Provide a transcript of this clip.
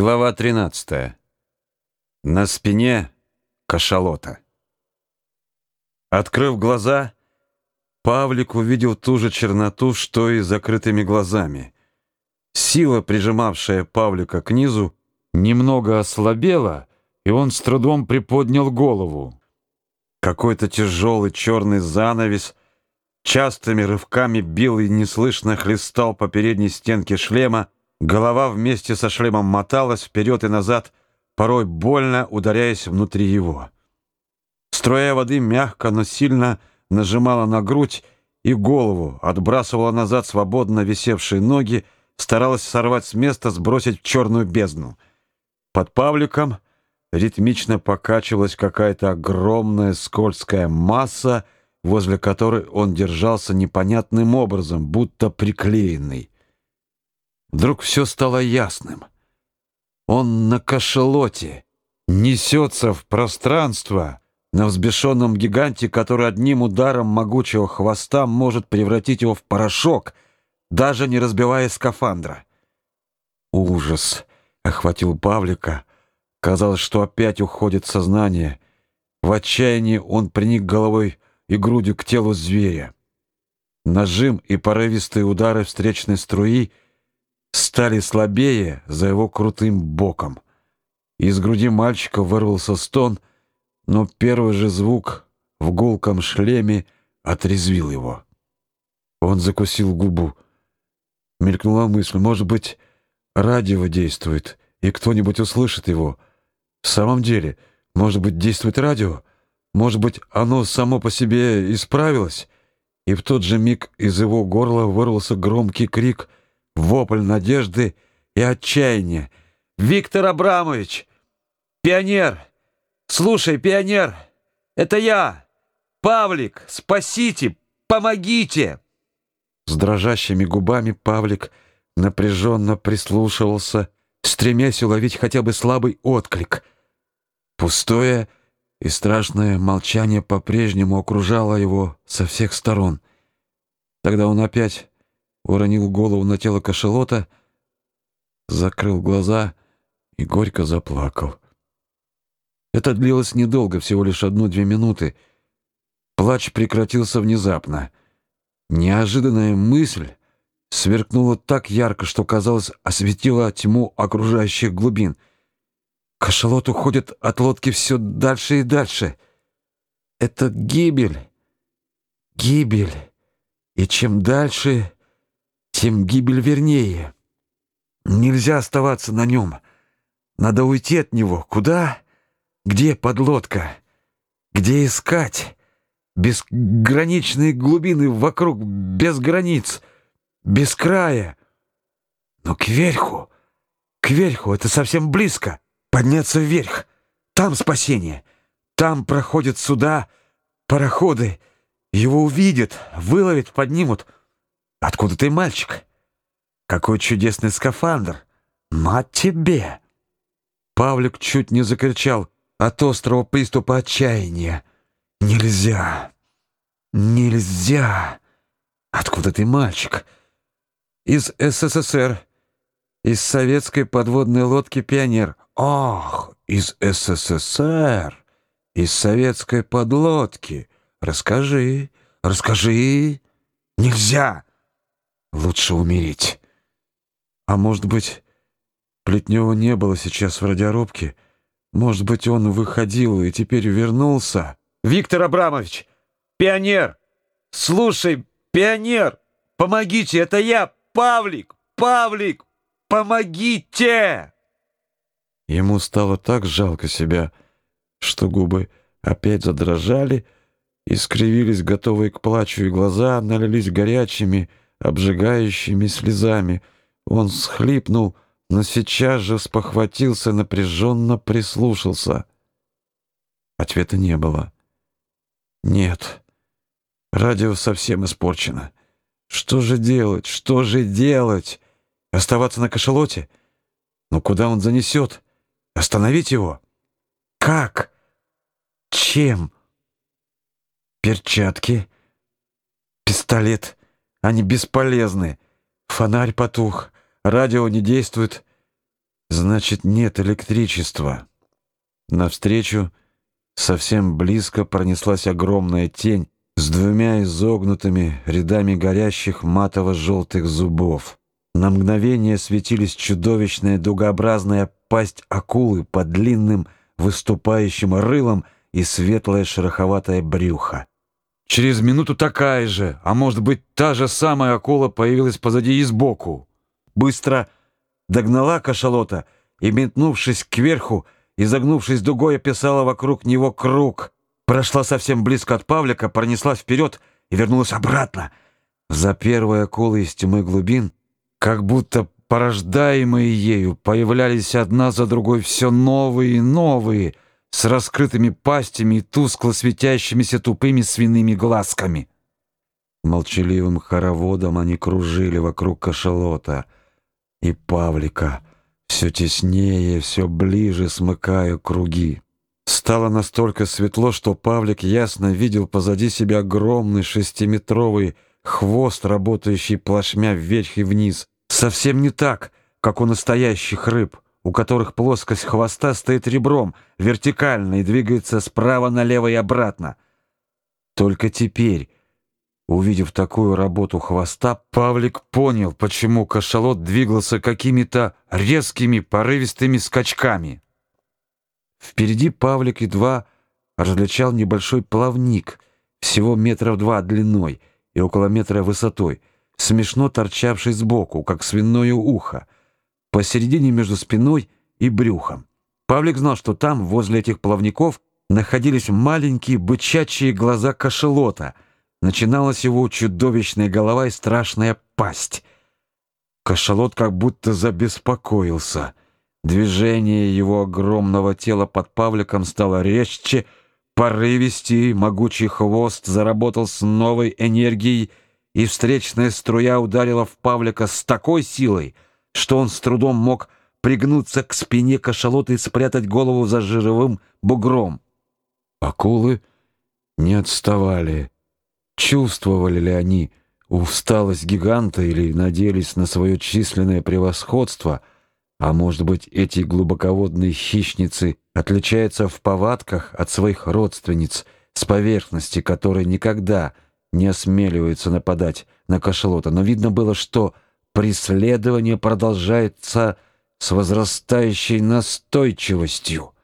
Глава 13. На спине кашалота. Открыв глаза, Павлик увидел ту же черноту, что и закрытыми глазами. Сила, прижимавшая Павлика к низу, немного ослабела, и он с трудом приподнял голову. Какой-то тяжелый черный занавес частыми рывками бил и неслышно хлестал по передней стенке шлема, Голова вместе со шлемом моталась вперед и назад, порой больно ударяясь внутри его. Струя воды мягко, но сильно нажимала на грудь и голову, отбрасывала назад свободно висевшие ноги, старалась сорвать с места, сбросить в черную бездну. Под Павликом ритмично покачивалась какая-то огромная скользкая масса, возле которой он держался непонятным образом, будто приклеенный. Вдруг все стало ясным. Он на кашалоте, несется в пространство, на взбешенном гиганте, который одним ударом могучего хвоста может превратить его в порошок, даже не разбивая скафандра. Ужас охватил Павлика. Казалось, что опять уходит сознание. В отчаянии он приник головой и грудью к телу зверя. Нажим и порывистые удары встречной струи — стали слабее за его крутым боком. Из груди мальчика вырвался стон, но первый же звук в гулком шлеме отрезвил его. Он закусил губу. Мелькнула мысль, может быть, радио действует, и кто-нибудь услышит его. В самом деле, может быть, действует радио? Может быть, оно само по себе исправилось? И в тот же миг из его горла вырвался громкий крик — вопль надежды и отчаяния. «Виктор Абрамович! Пионер! Слушай, пионер! Это я! Павлик! Спасите! Помогите!» С дрожащими губами Павлик напряженно прислушивался, стремясь уловить хотя бы слабый отклик. Пустое и страшное молчание по-прежнему окружало его со всех сторон. Тогда он опять уронил голову на тело кашалота, закрыл глаза и горько заплакал. Это длилось недолго, всего лишь одну-две минуты. Плач прекратился внезапно. Неожиданная мысль сверкнула так ярко, что, казалось, осветила тьму окружающих глубин. Кашалот уходит от лодки все дальше и дальше. Это гибель. Гибель. И чем дальше, тем гибель вернее. Нельзя оставаться на нем. Надо уйти от него. Куда? Где подлодка? Где искать? Безграничные глубины вокруг, без границ, без края. Но кверху, кверху, это совсем близко. Подняться вверх. Там спасение. Там проходят суда, пароходы. Его увидят, выловят, поднимут — Откуда ты, мальчик? Какой чудесный скафандр! Мать тебе!» Павлик чуть не закричал от острого приступа отчаяния. «Нельзя! Нельзя! Откуда ты, мальчик?» «Из СССР. Из советской подводной лодки «Пионер». «Ах, из СССР! Из советской подлодки! Расскажи, расскажи!» «Нельзя!» Лучше умереть. А может быть, Плетнева не было сейчас в радиорубке? Может быть, он выходил и теперь вернулся? Виктор Абрамович! Пионер! Слушай, пионер! Помогите, это я, Павлик! Павлик! Помогите! Ему стало так жалко себя, что губы опять задрожали и скривились, готовые к плачу, и глаза налились горячими, обжигающими слезами. Он схлипнул, но сейчас же спохватился, напряженно прислушался. Ответа не было. «Нет, радио совсем испорчено. Что же делать? Что же делать? Оставаться на кашалоте? Но куда он занесет? Остановить его? Как? Чем? Перчатки? Пистолет?» Они бесполезны. Фонарь потух, радио не действует. Значит, нет электричества. Навстречу совсем близко пронеслась огромная тень с двумя изогнутыми рядами горящих матово-желтых зубов. На мгновение светились чудовищная дугообразная пасть акулы под длинным выступающим рылом и светлое шероховатое брюхо. Через минуту такая же, а может быть та же самая акула появилась позади и сбоку. Быстро догнала кашалота и, метнувшись кверху, изогнувшись дугой, описала вокруг него круг. Прошла совсем близко от Павлика, пронеслась вперед и вернулась обратно. За первой акулой из тьмы глубин, как будто порождаемые ею, появлялись одна за другой все новые и новые — с раскрытыми пастями и тускло светящимися тупыми свиными глазками. Молчаливым хороводом они кружили вокруг кашалота и Павлика, все теснее, все ближе смыкая круги. Стало настолько светло, что Павлик ясно видел позади себя огромный шестиметровый хвост, работающий плашмя вверх и вниз. Совсем не так, как у настоящих рыб — у которых плоскость хвоста стоит ребром, вертикально и двигается справа налево и обратно. Только теперь, увидев такую работу хвоста, Павлик понял, почему кашалот двигался какими-то резкими, порывистыми скачками. Впереди Павлик едва различал небольшой плавник, всего метров два длиной и около метра высотой, смешно торчавший сбоку, как свиное ухо — посередине между спиной и брюхом. Павлик знал, что там, возле этих плавников, находились маленькие бычачьи глаза кашелота. Начиналась его чудовищная голова и страшная пасть. Кашалот как будто забеспокоился. Движение его огромного тела под Павликом стало резче, порывистее, могучий хвост заработал с новой энергией, и встречная струя ударила в Павлика с такой силой — что он с трудом мог пригнуться к спине кашалота и спрятать голову за жировым бугром. Акулы не отставали. Чувствовали ли они усталость гиганта или надеялись на свое численное превосходство, а может быть, эти глубоководные хищницы отличаются в повадках от своих родственниц с поверхности, которой никогда не осмеливаются нападать на кашалота, но видно было, что преследование продолжается с возрастающей настойчивостью.